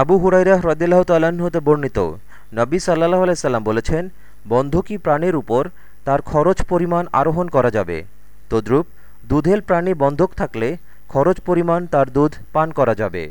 আবু হুরাইরা হ্রদিল্লাহ তাল্লাহ্ন হতে বর্ণিত। নবী সাল্লাহ আলাইসাল্লাম বলেছেন বন্ধকি প্রাণীর উপর তার খরচ পরিমাণ আরোহণ করা যাবে? তদ্রূপ দুধেল প্রাণী বন্ধক থাকলে খরচ পরিমাণ তার দুধ পান করা যাবে।